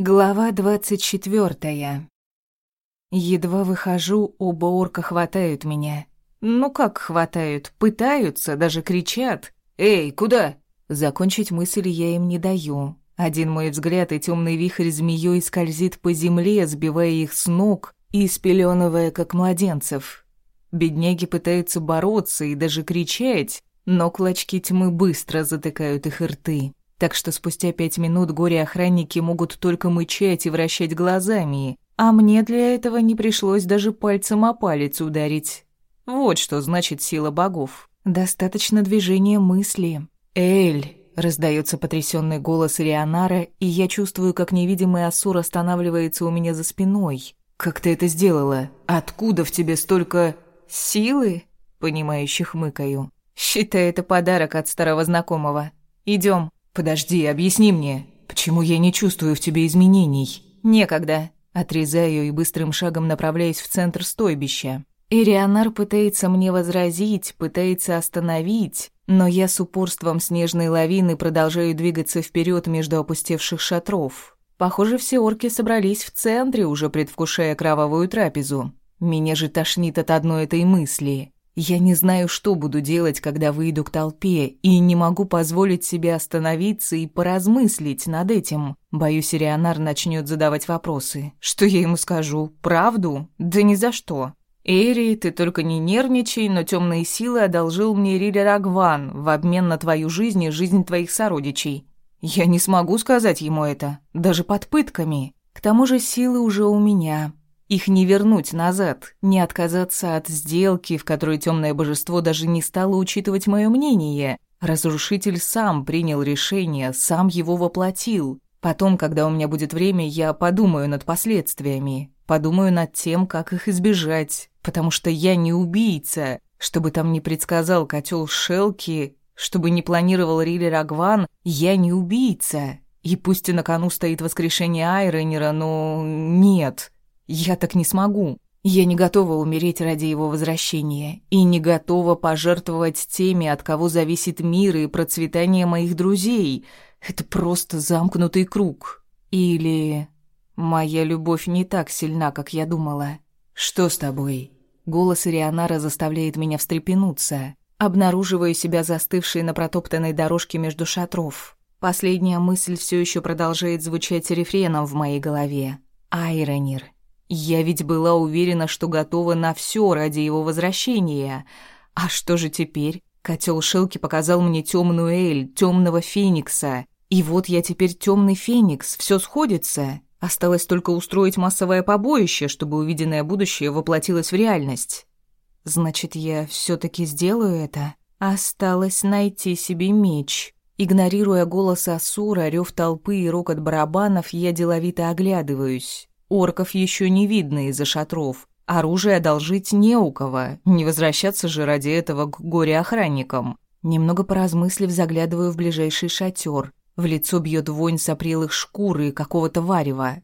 Глава двадцать четвертая. Едва выхожу, оба орка хватают меня. Ну как хватают? Пытаются, даже кричат. «Эй, куда?» Закончить мысль я им не даю. Один мой взгляд, и темный вихрь змеей скользит по земле, сбивая их с ног и спеленывая, как младенцев. Бедняги пытаются бороться и даже кричать, но клочки тьмы быстро затыкают их рты так что спустя пять минут горе-охранники могут только мычать и вращать глазами, а мне для этого не пришлось даже пальцем о палец ударить. Вот что значит сила богов. Достаточно движения мысли. «Эль!» — раздается потрясенный голос Рионара, и я чувствую, как невидимый Асур останавливается у меня за спиной. «Как ты это сделала? Откуда в тебе столько силы?» — понимающе хмыкаю. «Считай это подарок от старого знакомого. Идем. «Подожди, объясни мне, почему я не чувствую в тебе изменений?» «Некогда». Отрезаю и быстрым шагом направляюсь в центр стойбища. Ирионар пытается мне возразить, пытается остановить, но я с упорством снежной лавины продолжаю двигаться вперед между опустевших шатров. Похоже, все орки собрались в центре, уже предвкушая кровавую трапезу. Меня же тошнит от одной этой мысли. Я не знаю, что буду делать, когда выйду к толпе, и не могу позволить себе остановиться и поразмыслить над этим. Боюсь, Рионар начнет задавать вопросы. Что я ему скажу? Правду? Да ни за что. Эри, ты только не нервничай, но темные силы одолжил мне Риля Рагван в обмен на твою жизнь и жизнь твоих сородичей. Я не смогу сказать ему это, даже под пытками. К тому же силы уже у меня, их не вернуть назад, не отказаться от сделки, в которой темное божество даже не стало учитывать мое мнение. Разрушитель сам принял решение, сам его воплотил. Потом, когда у меня будет время, я подумаю над последствиями, подумаю над тем, как их избежать, потому что я не убийца. Чтобы там не предсказал котел Шелки, чтобы не планировал Рили Рагван, я не убийца. И пусть и на кону стоит воскрешение Айренера, но нет. Я так не смогу. Я не готова умереть ради его возвращения и не готова пожертвовать теми, от кого зависит мир и процветание моих друзей. Это просто замкнутый круг. Или моя любовь не так сильна, как я думала. Что с тобой? Голос Ирианара заставляет меня встрепенуться. Обнаруживаю себя застывшей на протоптанной дорожке между шатров. Последняя мысль все еще продолжает звучать рефреном в моей голове. Айронир. Я ведь была уверена, что готова на все ради его возвращения. А что же теперь? Котел Шелки показал мне темную Эль, темного Феникса. И вот я теперь темный Феникс, все сходится. Осталось только устроить массовое побоище, чтобы увиденное будущее воплотилось в реальность. Значит, я все-таки сделаю это? Осталось найти себе меч. Игнорируя голос Асура, рев толпы и рокот барабанов, я деловито оглядываюсь. Орков еще не видно из-за шатров. Оружие одолжить не у кого. Не возвращаться же ради этого к горе-охранникам. Немного поразмыслив, заглядываю в ближайший шатер. В лицо бьет вонь сопрелых шкур и какого-то варева.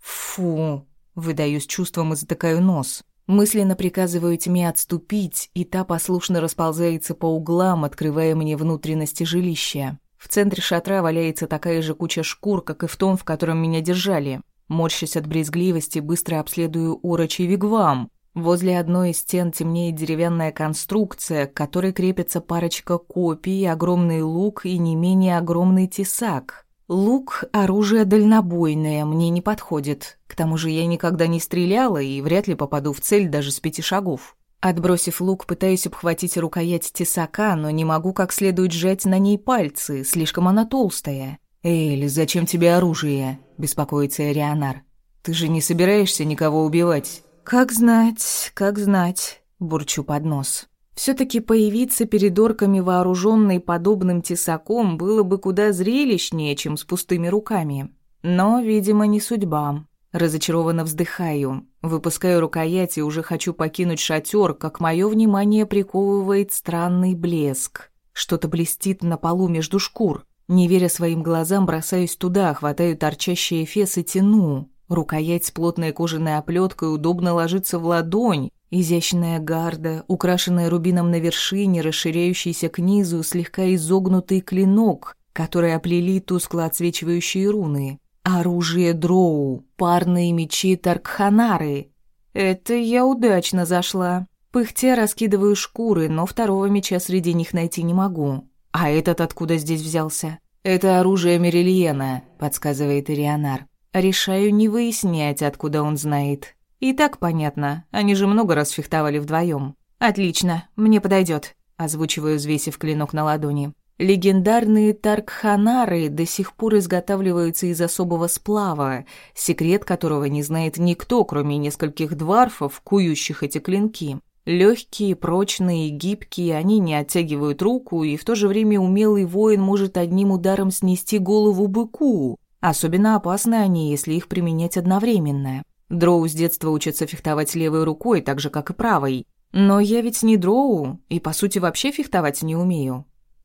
Фу. Выдаю с чувством и затыкаю нос. Мысленно приказываю тьме отступить, и та послушно расползается по углам, открывая мне внутренности жилища. В центре шатра валяется такая же куча шкур, как и в том, в котором меня держали. Морщась от брезгливости, быстро обследую урочий вигвам. Возле одной из стен темнеет деревянная конструкция, к которой крепится парочка копий, огромный лук и не менее огромный тесак. Лук — оружие дальнобойное, мне не подходит. К тому же я никогда не стреляла и вряд ли попаду в цель даже с пяти шагов. Отбросив лук, пытаюсь обхватить рукоять тесака, но не могу как следует сжать на ней пальцы, слишком она толстая. «Эйли, зачем тебе оружие?» – беспокоится Эрианар. «Ты же не собираешься никого убивать?» «Как знать, как знать», – бурчу под нос. Все-таки появиться перед орками, вооруженной подобным тесаком, было бы куда зрелищнее, чем с пустыми руками. Но, видимо, не судьба. Разочарованно вздыхаю, выпускаю рукоять и уже хочу покинуть шатер, как мое внимание приковывает странный блеск. Что-то блестит на полу между шкур. Не веря своим глазам, бросаюсь туда, хватаю торчащий эфес и тяну. Рукоять с плотной кожаной оплеткой удобно ложится в ладонь. Изящная гарда, украшенная рубином на вершине, расширяющийся к низу, слегка изогнутый клинок, который оплели тускло отсвечивающие руны. Оружие дроу, парные мечи Таркханары. Это я удачно зашла. Пыхтя раскидываю шкуры, но второго меча среди них найти не могу. А этот откуда здесь взялся? Это оружие Мерильена, подсказывает Ирионар. Решаю не выяснять, откуда он знает. И так понятно, они же много раз фехтовали вдвоем. Отлично, мне подойдет, озвучиваю, взвесив клинок на ладони. Легендарные таркханары до сих пор изготавливаются из особого сплава, секрет которого не знает никто, кроме нескольких дварфов, кующих эти клинки. Легкие, прочные, гибкие, они не оттягивают руку, и в то же время умелый воин может одним ударом снести голову быку. Особенно опасны они, если их применять одновременно. Дроу с детства учатся фехтовать левой рукой, так же, как и правой. Но я ведь не дроу, и, по сути, вообще фехтовать не умею.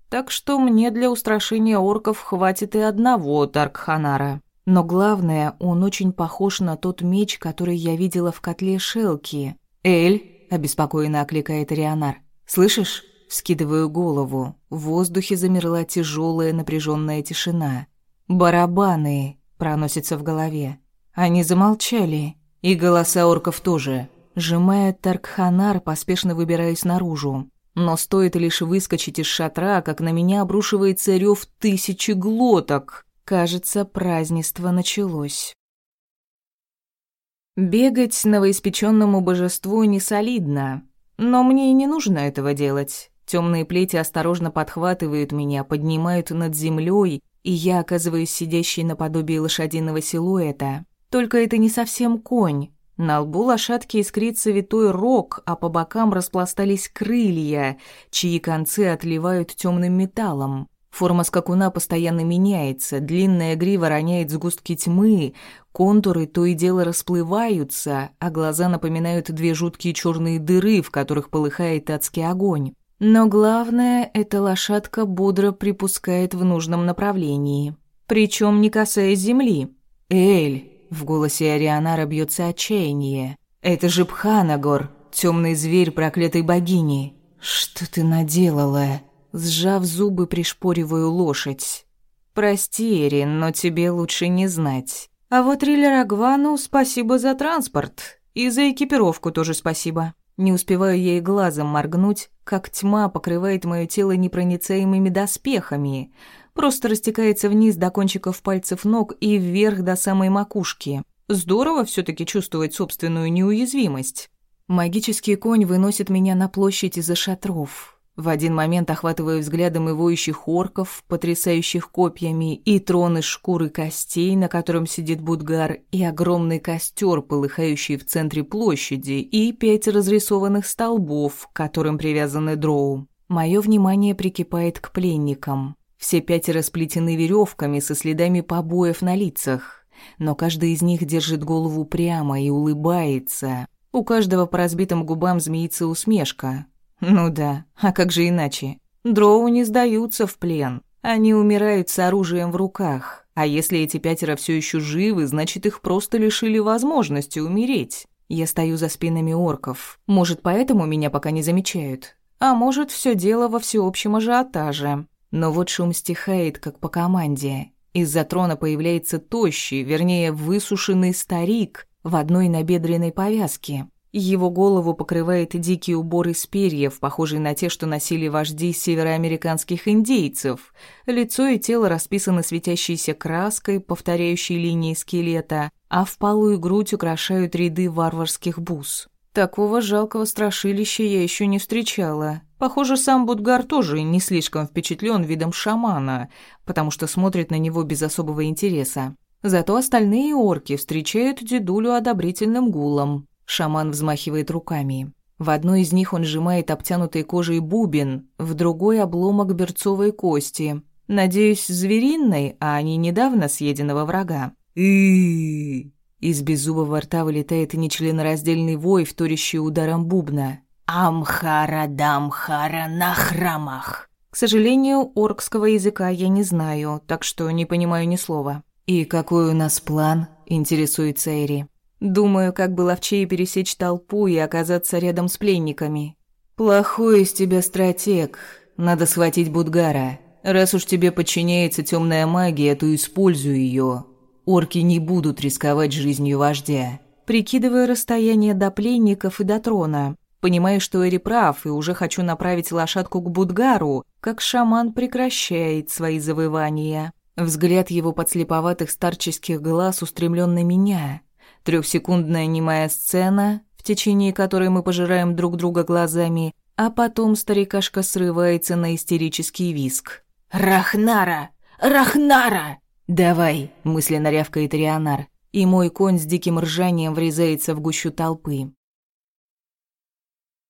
Так что мне для устрашения орков хватит и одного Таркханара. Но главное, он очень похож на тот меч, который я видела в котле Шелки. «Эль!» — обеспокоенно окликает Рионар. «Слышишь?» Скидываю голову. В воздухе замерла тяжелая напряженная тишина. «Барабаны!» — проносится в голове. Они замолчали. И голоса орков тоже. Сжимая Таркханар, поспешно выбираюсь наружу. Но стоит лишь выскочить из шатра, как на меня обрушивается рев тысячи глоток. Кажется, празднество началось. Бегать новоиспеченному божеству не солидно, но мне и не нужно этого делать. Темные плети осторожно подхватывают меня, поднимают над землей, и я оказываюсь сидящей наподобие лошадиного силуэта. Только это не совсем конь, на лбу лошадки искрится витой рог, а по бокам распластались крылья, чьи концы отливают темным металлом. Форма скакуна постоянно меняется, длинная грива роняет сгустки тьмы, контуры то и дело расплываются, а глаза напоминают две жуткие черные дыры, в которых полыхает адский огонь. Но главное, эта лошадка бодро припускает в нужном направлении, причем не касаясь земли. «Эль!» В голосе Арианара бьется отчаяние. «Это же Пханагор, темный зверь проклятой богини. Что ты наделала?» Сжав зубы, пришпориваю лошадь. «Прости, Эрин, но тебе лучше не знать. А вот Риллер Агвану спасибо за транспорт. И за экипировку тоже спасибо». Не успеваю ей глазом моргнуть, как тьма покрывает мое тело непроницаемыми доспехами просто растекается вниз до кончиков пальцев ног и вверх до самой макушки. Здорово все таки чувствовать собственную неуязвимость. Магический конь выносит меня на площадь из-за шатров. В один момент охватываю взглядом и воющих орков, потрясающих копьями, и трон из шкуры костей, на котором сидит Будгар, и огромный костер, полыхающий в центре площади, и пять разрисованных столбов, к которым привязаны дроу. Мое внимание прикипает к пленникам. Все пятеро сплетены веревками со следами побоев на лицах, но каждый из них держит голову прямо и улыбается. У каждого по разбитым губам змеится усмешка. Ну да, а как же иначе? Дроу не сдаются в плен. Они умирают с оружием в руках. А если эти пятеро все еще живы, значит, их просто лишили возможности умереть. Я стою за спинами орков. Может, поэтому меня пока не замечают. А может, все дело во всеобщем ажиотаже. Но вот шум стихает, как по команде. Из-за трона появляется тощий, вернее, высушенный старик в одной набедренной повязке. Его голову покрывает дикий убор из перьев, похожий на те, что носили вожди североамериканских индейцев. Лицо и тело расписаны светящейся краской, повторяющей линии скелета, а впалую грудь украшают ряды варварских бус. Такого жалкого страшилища я еще не встречала. Похоже, сам Будгар тоже не слишком впечатлен видом шамана, потому что смотрит на него без особого интереса. Зато остальные орки встречают дедулю одобрительным гулом. Шаман взмахивает руками. В одной из них он сжимает обтянутой кожей бубен, в другой — обломок берцовой кости. Надеюсь, звериной, а не недавно съеденного врага. и Из беззубого рта вылетает нечленораздельный вой, вторящий ударом бубна. Амхара-дамхара на храмах. К сожалению, оркского языка я не знаю, так что не понимаю ни слова. «И какой у нас план?» – интересуется Эри. «Думаю, как бы ловчее пересечь толпу и оказаться рядом с пленниками». «Плохой из тебя стратег. Надо схватить Будгара. Раз уж тебе подчиняется темная магия, то используй ее. Орки не будут рисковать жизнью вождя. Прикидывая расстояние до пленников и до трона, понимая, что Эри прав, и уже хочу направить лошадку к Будгару, как шаман прекращает свои завывания. Взгляд его подслеповатых старческих глаз устремлен на меня. Трехсекундная немая сцена, в течение которой мы пожираем друг друга глазами, а потом старикашка срывается на истерический виск. «Рахнара! Рахнара!» «Давай!» — мысленно рявкает Рионар, и мой конь с диким ржанием врезается в гущу толпы.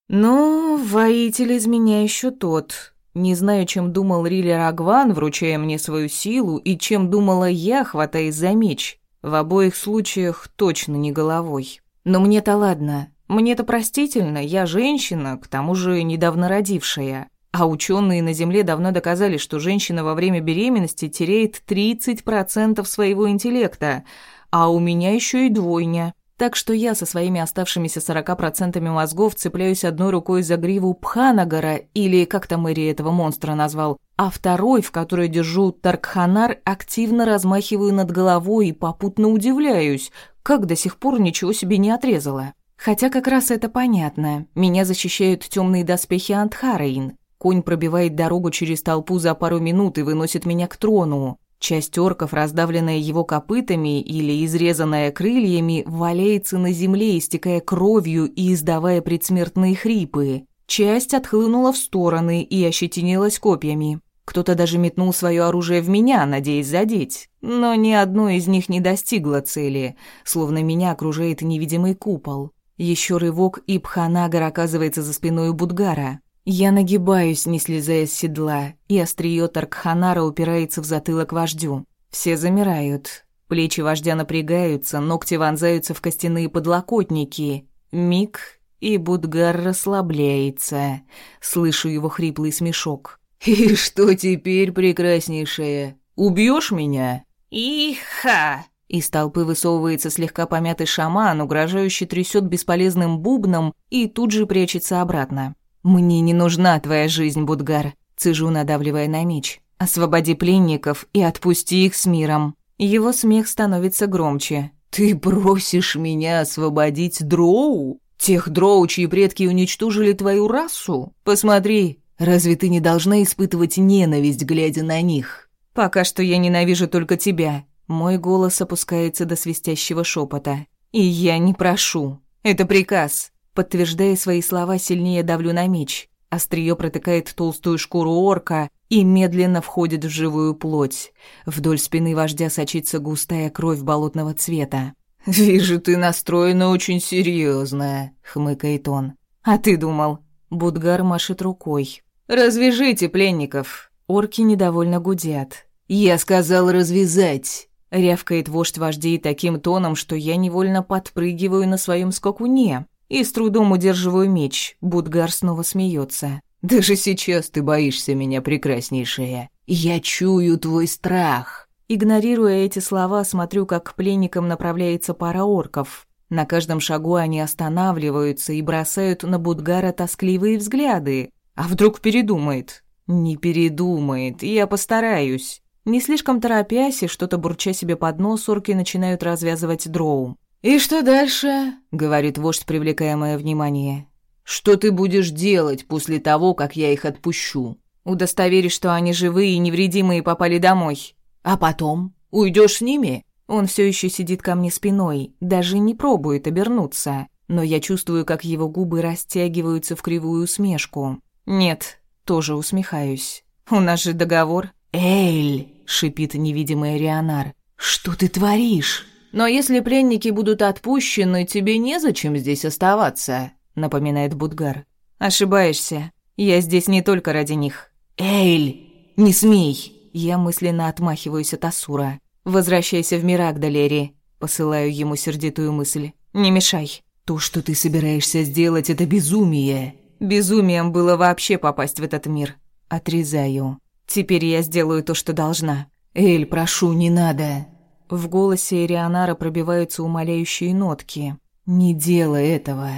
«Ну, воитель из меня еще тот. Не знаю, чем думал Рилли Рагван, вручая мне свою силу, и чем думала я, хватаясь за меч. В обоих случаях точно не головой. Но мне-то ладно. Мне-то простительно, я женщина, к тому же недавно родившая. А ученые на Земле давно доказали, что женщина во время беременности теряет 30% своего интеллекта, а у меня еще и двойня. Так что я со своими оставшимися 40% мозгов цепляюсь одной рукой за гриву Пханагара, или как там Мэри этого монстра назвал, а второй, в которой держу Таркханар, активно размахиваю над головой и попутно удивляюсь, как до сих пор ничего себе не отрезала. Хотя как раз это понятно. Меня защищают темные доспехи Антхараин. Конь пробивает дорогу через толпу за пару минут и выносит меня к трону. Часть орков, раздавленная его копытами или изрезанная крыльями, валяется на земле, истекая кровью и издавая предсмертные хрипы. Часть отхлынула в стороны и ощетинилась копьями. Кто-то даже метнул свое оружие в меня, надеясь задеть. Но ни одно из них не достигло цели, словно меня окружает невидимый купол. Еще рывок, и Пханагар оказывается за спиной Будгара. Я нагибаюсь, не слезая с седла, и острие Таркханара упирается в затылок вождю. Все замирают. Плечи вождя напрягаются, ногти вонзаются в костяные подлокотники. Миг, и Будгар расслабляется. Слышу его хриплый смешок. «И что теперь, прекраснейшая? Убьешь меня?» «Иха!» Из толпы высовывается слегка помятый шаман, угрожающе трясет бесполезным бубном и тут же прячется обратно. «Мне не нужна твоя жизнь, Будгар», — цежу, надавливая на меч. «Освободи пленников и отпусти их с миром». Его смех становится громче. «Ты просишь меня освободить дроу? Тех дроу, чьи предки уничтожили твою расу? Посмотри, разве ты не должна испытывать ненависть, глядя на них?» «Пока что я ненавижу только тебя». Мой голос опускается до свистящего шепота. «И я не прошу. Это приказ. Подтверждая свои слова, сильнее давлю на меч. Острие протыкает толстую шкуру орка и медленно входит в живую плоть. Вдоль спины вождя сочится густая кровь болотного цвета. «Вижу, ты настроена очень серьезно, хмыкает он. «А ты думал?» Будгар машет рукой. «Развяжите пленников!» Орки недовольно гудят. «Я сказал развязать!» Рявкает вождь вождей таким тоном, что я невольно подпрыгиваю на своем скакуне. И с трудом удерживаю меч. Будгар снова смеется. «Даже сейчас ты боишься меня, прекраснейшая. Я чую твой страх». Игнорируя эти слова, смотрю, как к пленникам направляется пара орков. На каждом шагу они останавливаются и бросают на Будгара тоскливые взгляды. А вдруг передумает? Не передумает, я постараюсь. Не слишком торопясь и что-то бурча себе под нос, орки начинают развязывать дроу. «И что дальше?» — говорит вождь, привлекая мое внимание. «Что ты будешь делать после того, как я их отпущу?» «Удостоверишь, что они живые и невредимые попали домой. А потом? Уйдешь с ними?» Он все еще сидит ко мне спиной, даже не пробует обернуться, но я чувствую, как его губы растягиваются в кривую усмешку. «Нет, тоже усмехаюсь. У нас же договор». «Эль!» — шипит невидимый Рионар. «Что ты творишь?» «Но если пленники будут отпущены, тебе незачем здесь оставаться», — напоминает Будгар. «Ошибаешься. Я здесь не только ради них». «Эйль, не смей!» Я мысленно отмахиваюсь от Асура. «Возвращайся в Мирак, Далери», — посылаю ему сердитую мысль. «Не мешай». «То, что ты собираешься сделать, это безумие». «Безумием было вообще попасть в этот мир». Отрезаю. «Теперь я сделаю то, что должна». «Эль, прошу, не надо». В голосе Ирианара пробиваются умоляющие нотки. «Не делай этого.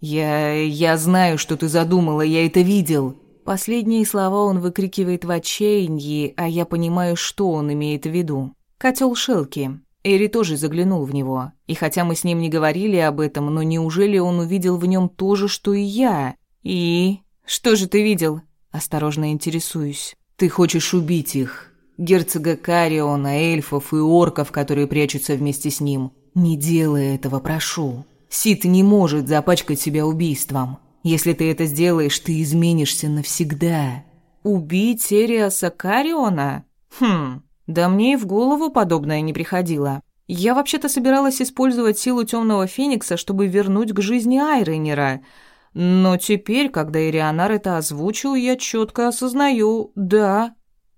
Я... я знаю, что ты задумала, я это видел». Последние слова он выкрикивает в отчаянии, а я понимаю, что он имеет в виду. Котел Шелки. Эри тоже заглянул в него. И хотя мы с ним не говорили об этом, но неужели он увидел в нем то же, что и я? И... Что же ты видел? Осторожно интересуюсь. Ты хочешь убить их. Герцога Кариона, эльфов и орков, которые прячутся вместе с ним. Не делай этого, прошу. Сид не может запачкать себя убийством. Если ты это сделаешь, ты изменишься навсегда. Убить Эриаса Кариона? Хм, да мне и в голову подобное не приходило. Я вообще-то собиралась использовать силу Темного Феникса, чтобы вернуть к жизни Айренера. Но теперь, когда Ирионар это озвучил, я четко осознаю, да,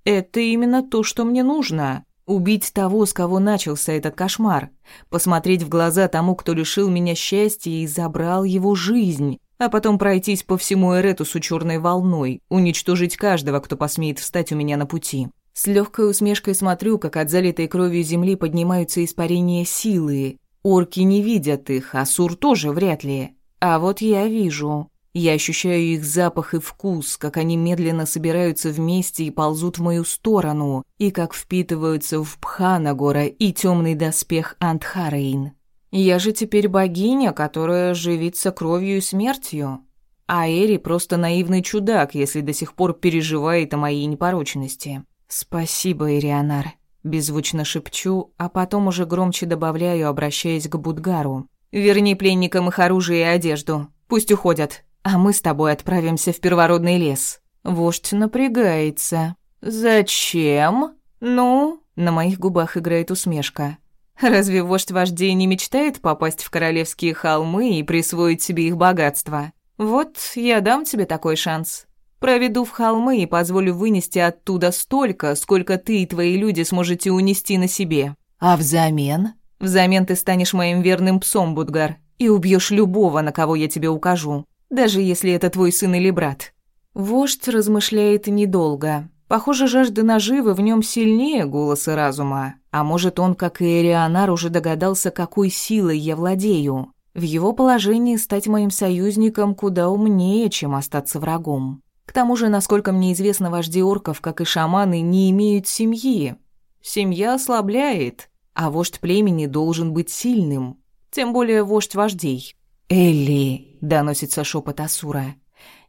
это именно то, что мне нужно. Убить того, с кого начался этот кошмар. Посмотреть в глаза тому, кто лишил меня счастья и забрал его жизнь. А потом пройтись по всему Эретусу черной волной, уничтожить каждого, кто посмеет встать у меня на пути. С легкой усмешкой смотрю, как от залитой кровью земли поднимаются испарения силы. Орки не видят их, а Сур тоже вряд ли. А вот я вижу. Я ощущаю их запах и вкус, как они медленно собираются вместе и ползут в мою сторону, и как впитываются в Пханагора и темный доспех Антхарейн. Я же теперь богиня, которая живится кровью и смертью. А Эри просто наивный чудак, если до сих пор переживает о моей непорочности. «Спасибо, Ирианар», — беззвучно шепчу, а потом уже громче добавляю, обращаясь к Будгару. «Верни пленникам их оружие и одежду. Пусть уходят, а мы с тобой отправимся в первородный лес». Вождь напрягается. «Зачем?» «Ну?» На моих губах играет усмешка. «Разве вождь вождей не мечтает попасть в королевские холмы и присвоить себе их богатство? Вот я дам тебе такой шанс. Проведу в холмы и позволю вынести оттуда столько, сколько ты и твои люди сможете унести на себе. А взамен? Взамен ты станешь моим верным псом, Будгар, и убьешь любого, на кого я тебе укажу, даже если это твой сын или брат. Вождь размышляет недолго. Похоже, жажда наживы в нем сильнее голоса разума. А может, он, как и Эрионар, уже догадался, какой силой я владею. В его положении стать моим союзником куда умнее, чем остаться врагом. К тому же, насколько мне известно, вожди орков, как и шаманы, не имеют семьи. Семья ослабляет, а вождь племени должен быть сильным, тем более вождь вождей. «Элли!» — доносится шепот Асура.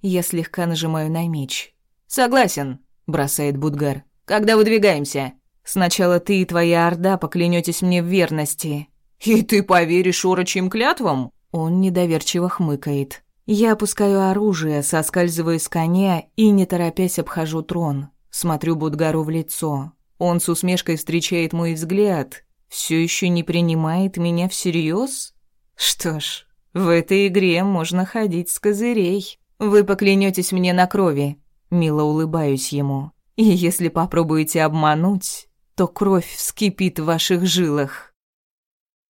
Я слегка нажимаю на меч. «Согласен», — бросает Будгар. «Когда выдвигаемся?» «Сначала ты и твоя орда поклянетесь мне в верности». «И ты поверишь орочьим клятвам?» Он недоверчиво хмыкает. Я опускаю оружие, соскальзываю с коня и, не торопясь, обхожу трон. Смотрю Будгару в лицо. Он с усмешкой встречает мой взгляд. Все еще не принимает меня всерьез? Что ж, в этой игре можно ходить с козырей. Вы поклянетесь мне на крови. Мило улыбаюсь ему. И если попробуете обмануть, то кровь вскипит в ваших жилах.